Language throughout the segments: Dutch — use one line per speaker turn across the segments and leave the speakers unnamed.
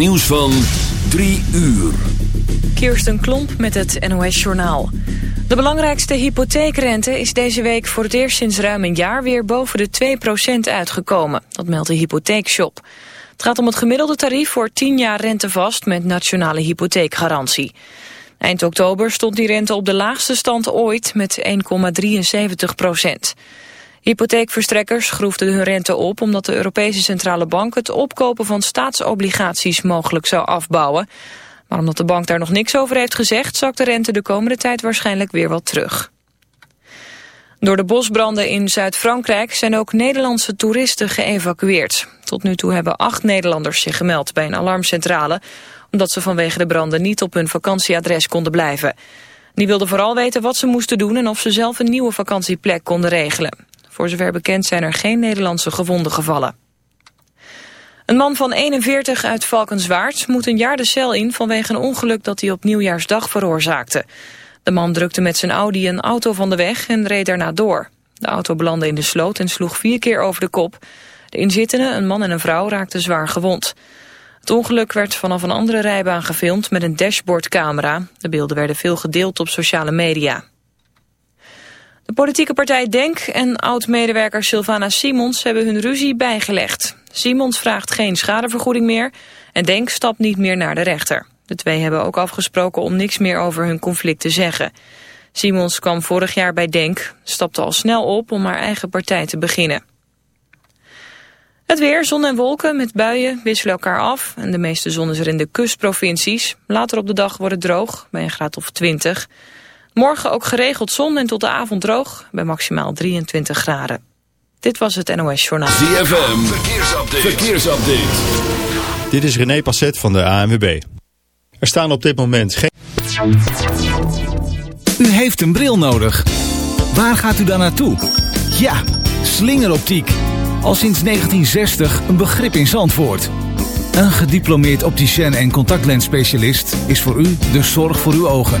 Nieuws van 3 uur.
Kirsten Klomp met het NOS-journaal. De belangrijkste hypotheekrente is deze week voor het eerst sinds ruim een jaar weer boven de 2% uitgekomen. Dat meldt de hypotheekshop. Het gaat om het gemiddelde tarief voor 10 jaar rentevast met nationale hypotheekgarantie. Eind oktober stond die rente op de laagste stand ooit met 1,73%. Hypotheekverstrekkers schroefden hun rente op omdat de Europese Centrale Bank het opkopen van staatsobligaties mogelijk zou afbouwen. Maar omdat de bank daar nog niks over heeft gezegd, zakt de rente de komende tijd waarschijnlijk weer wat terug. Door de bosbranden in Zuid-Frankrijk zijn ook Nederlandse toeristen geëvacueerd. Tot nu toe hebben acht Nederlanders zich gemeld bij een alarmcentrale... omdat ze vanwege de branden niet op hun vakantieadres konden blijven. Die wilden vooral weten wat ze moesten doen... en of ze zelf een nieuwe vakantieplek konden regelen. Voor zover bekend zijn er geen Nederlandse gewonden gevallen. Een man van 41 uit Valkenswaard moet een jaar de cel in vanwege een ongeluk dat hij op nieuwjaarsdag veroorzaakte. De man drukte met zijn Audi een auto van de weg en reed daarna door. De auto belandde in de sloot en sloeg vier keer over de kop. De inzittenden, een man en een vrouw, raakten zwaar gewond. Het ongeluk werd vanaf een andere rijbaan gefilmd met een dashboardcamera. De beelden werden veel gedeeld op sociale media. De politieke partij DENK en oud-medewerker Sylvana Simons hebben hun ruzie bijgelegd. Simons vraagt geen schadevergoeding meer en DENK stapt niet meer naar de rechter. De twee hebben ook afgesproken om niks meer over hun conflict te zeggen. Simons kwam vorig jaar bij DENK, stapte al snel op om haar eigen partij te beginnen. Het weer, zon en wolken met buien wisselen elkaar af. En de meeste zon is er in de kustprovincies. Later op de dag wordt het droog, bij een graad of 20. Morgen ook geregeld zon en tot de avond droog bij maximaal 23 graden. Dit was het NOS Journaal.
ZFM, verkeersupdate. verkeersupdate.
Dit is René Passet van de ANWB. Er staan op dit moment geen...
U heeft een bril nodig. Waar gaat u dan naartoe? Ja, slingeroptiek. Al sinds 1960 een begrip in Zandvoort. Een gediplomeerd opticien en contactlensspecialist is voor u de zorg voor uw ogen.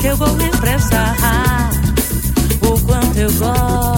Que eu vou expressar o quanto eu gosto,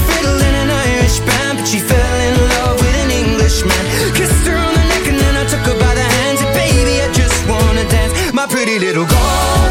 pretty little girl.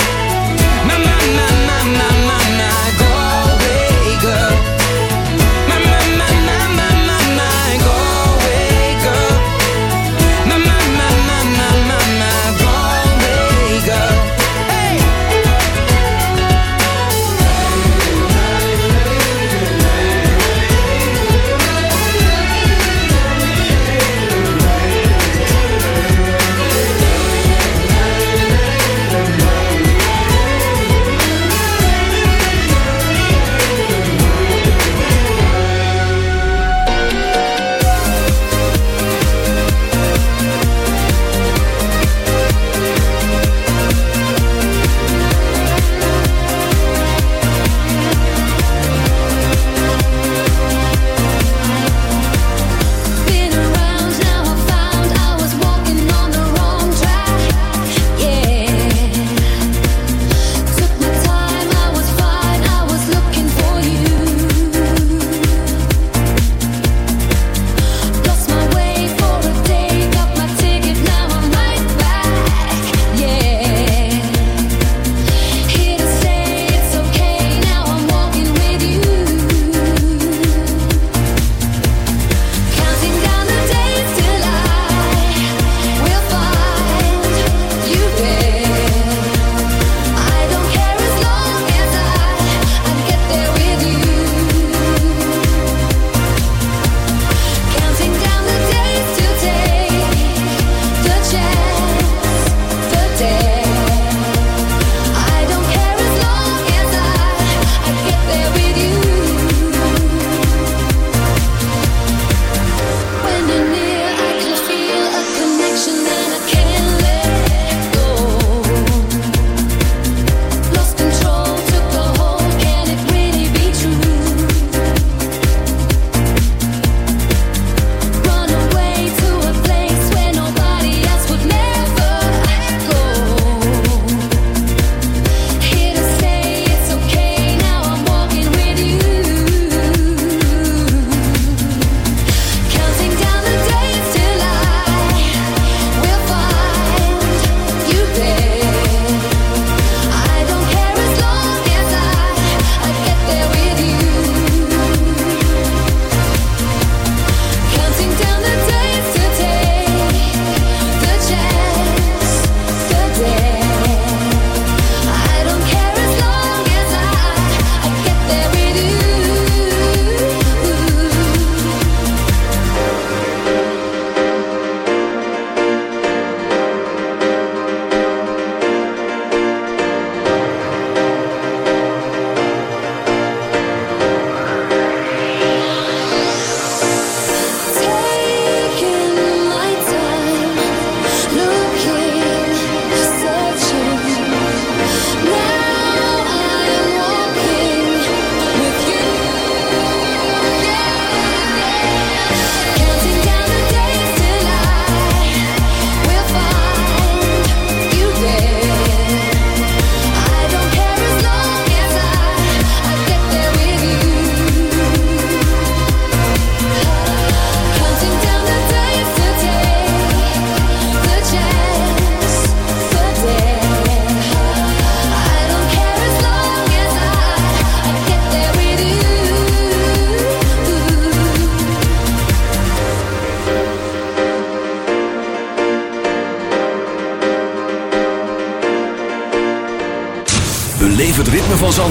my, my, my.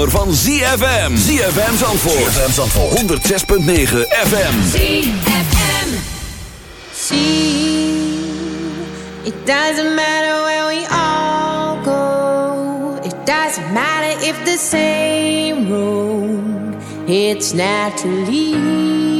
zomer van ZFM. ZFM Zandvoort. ZFM Zandvoort. 106.9 FM.
ZFM.
See, it doesn't matter where we all go. It doesn't matter if the same road. It's naturally.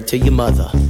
to your mother.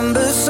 December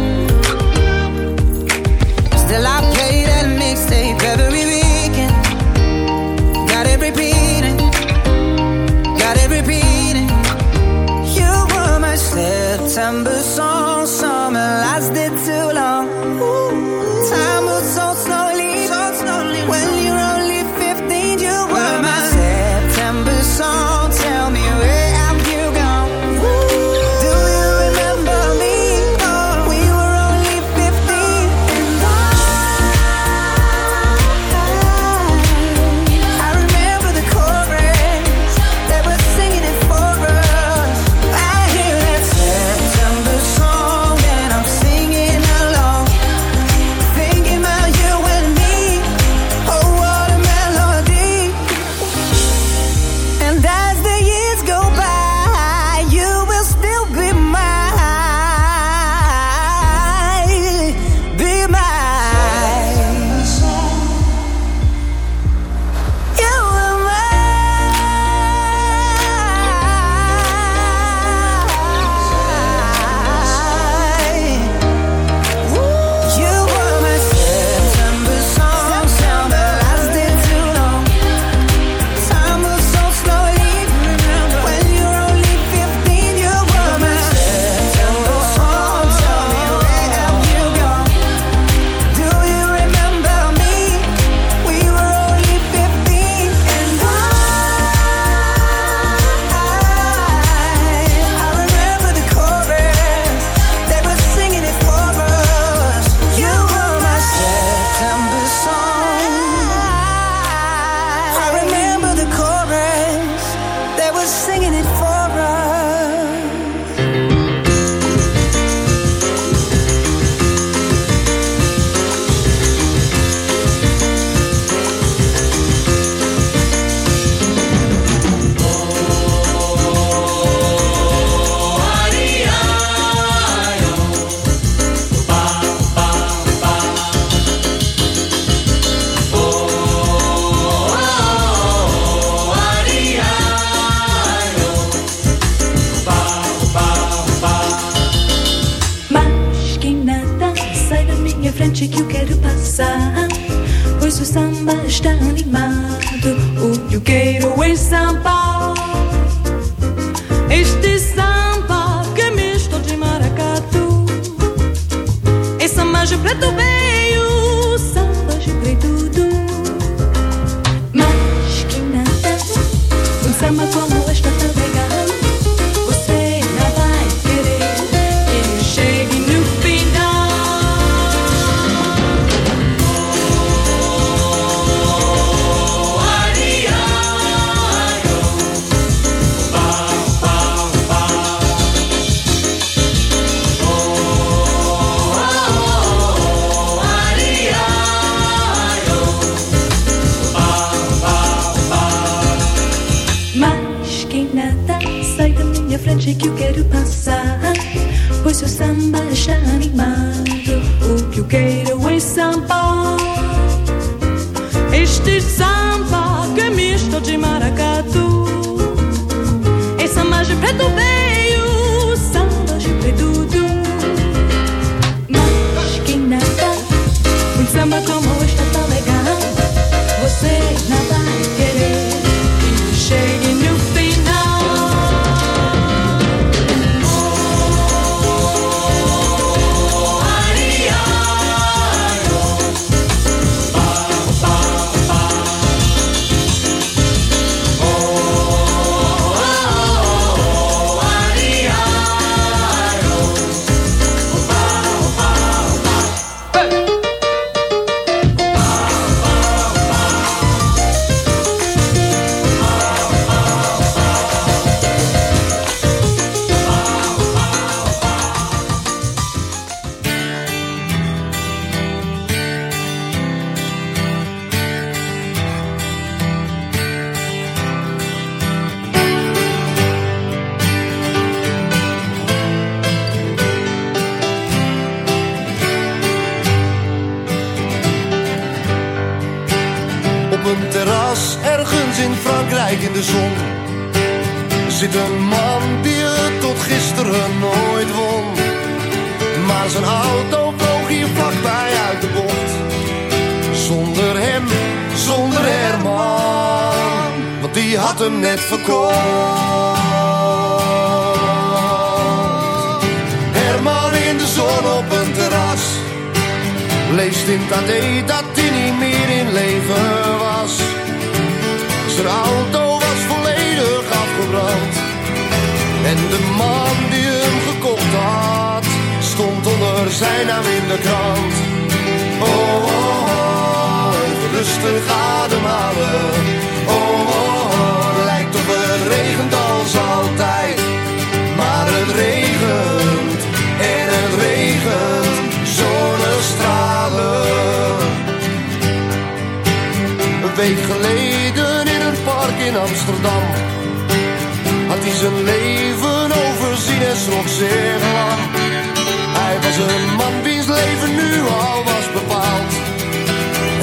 September song.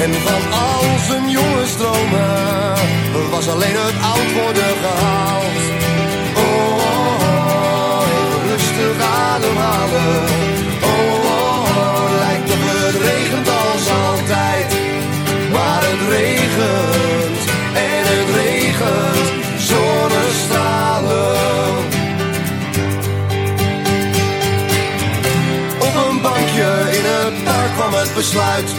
En van al zijn jonge stromen was alleen het oud worden gehaald. Oh, oh, oh, rustig ademhalen. Oh, oh, oh, lijkt op het regent als altijd. Maar het regent en het regent zonnestralen. Op een bankje in het park kwam het besluit.